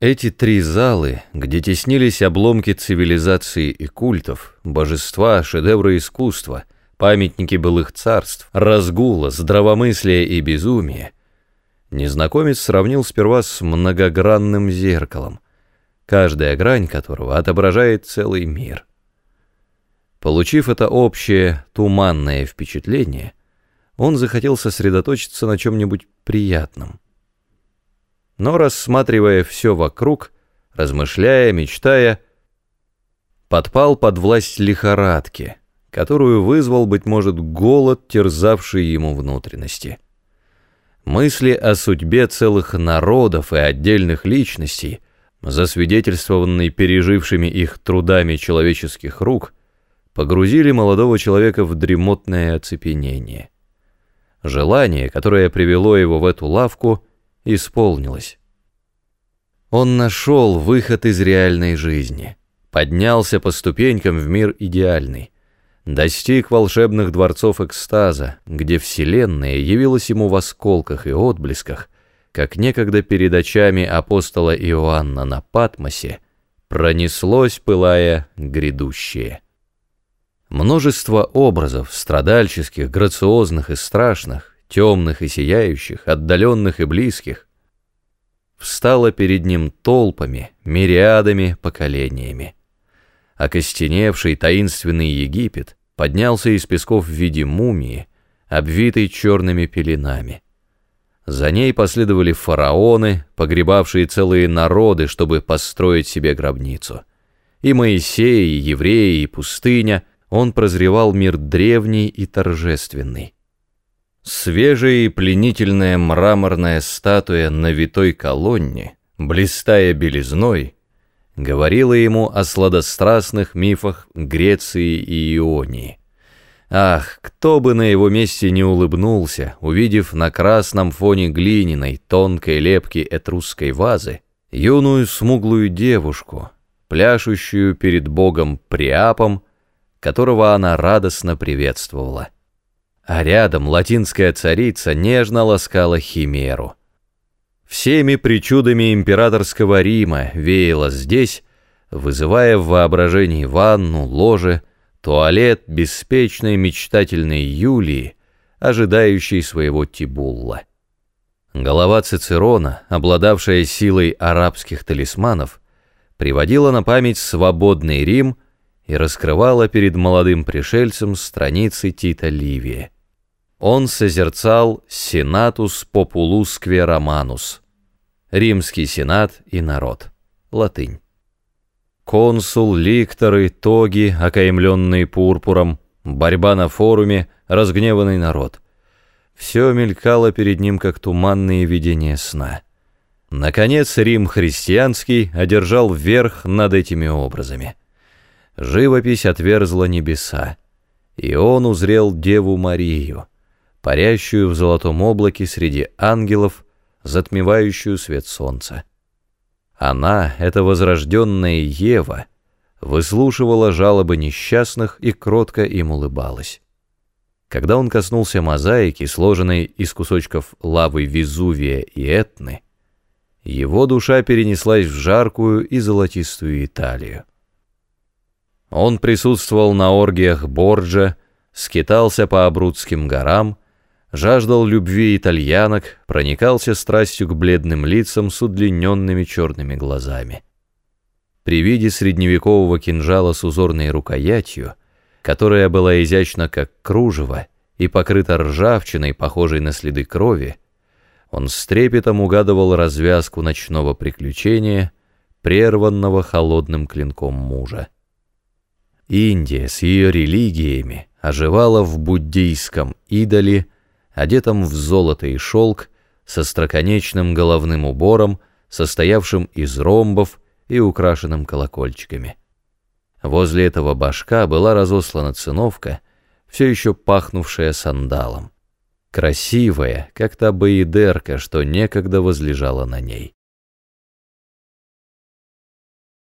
Эти три залы, где теснились обломки цивилизации и культов, божества, шедевры искусства, памятники былых царств, разгула, здравомыслия и безумия, незнакомец сравнил сперва с многогранным зеркалом, каждая грань которого отображает целый мир. Получив это общее, туманное впечатление, он захотел сосредоточиться на чем-нибудь приятном но рассматривая все вокруг, размышляя, мечтая, подпал под власть лихорадки, которую вызвал, быть может, голод, терзавший ему внутренности. Мысли о судьбе целых народов и отдельных личностей, засвидетельствованные пережившими их трудами человеческих рук, погрузили молодого человека в дремотное оцепенение. Желание, которое привело его в эту лавку, исполнилось. Он нашел выход из реальной жизни, поднялся по ступенькам в мир идеальный, достиг волшебных дворцов экстаза, где Вселенная явилась ему в осколках и отблесках, как некогда перед очами апостола Иоанна на Патмосе пронеслось, пылая, грядущее. Множество образов, страдальческих, грациозных и страшных, темных и сияющих, отдаленных и близких, встала перед ним толпами, мириадами, поколениями. Окостеневший таинственный Египет поднялся из песков в виде мумии, обвитой черными пеленами. За ней последовали фараоны, погребавшие целые народы, чтобы построить себе гробницу. И Моисей, и евреи, и пустыня, он прозревал мир древний и торжественный. Свежая и пленительная мраморная статуя на витой колонне, блистая белизной, говорила ему о сладострастных мифах Греции и Ионии. Ах, кто бы на его месте не улыбнулся, увидев на красном фоне глиняной, тонкой лепки этрусской вазы юную смуглую девушку, пляшущую перед богом Приапом, которого она радостно приветствовала а рядом латинская царица нежно ласкала химеру. Всеми причудами императорского Рима веяло здесь, вызывая в воображении ванну, ложе, туалет беспечной мечтательной Юлии, ожидающей своего Тибулла. Голова Цицерона, обладавшая силой арабских талисманов, приводила на память свободный Рим и раскрывала перед молодым пришельцем страницы Тита Ливия он созерцал «Сенатус популускве романус» — римский сенат и народ, латынь. Консул, ликторы, тоги, окаймленные пурпуром, борьба на форуме, разгневанный народ. Все мелькало перед ним, как туманные видения сна. Наконец Рим христианский одержал верх над этими образами. Живопись отверзла небеса, и он узрел Деву Марию — парящую в золотом облаке среди ангелов, затмевающую свет солнца. Она, эта возрожденная Ева, выслушивала жалобы несчастных и кротко им улыбалась. Когда он коснулся мозаики, сложенной из кусочков лавы Везувия и Этны, его душа перенеслась в жаркую и золотистую Италию. Он присутствовал на оргиях Борджа, скитался по Абрудским горам, жаждал любви итальянок, проникался страстью к бледным лицам с удлиненными черными глазами. При виде средневекового кинжала с узорной рукоятью, которая была изящна как кружево и покрыта ржавчиной, похожей на следы крови, он с трепетом угадывал развязку ночного приключения, прерванного холодным клинком мужа. Индия с ее религиями оживала в буддийском идоле, одетом в золото и шелк, со строконечным головным убором, состоявшим из ромбов и украшенным колокольчиками. Возле этого башка была разослана циновка, все еще пахнувшая сандалом. Красивая, как та боедерка, что некогда возлежала на ней.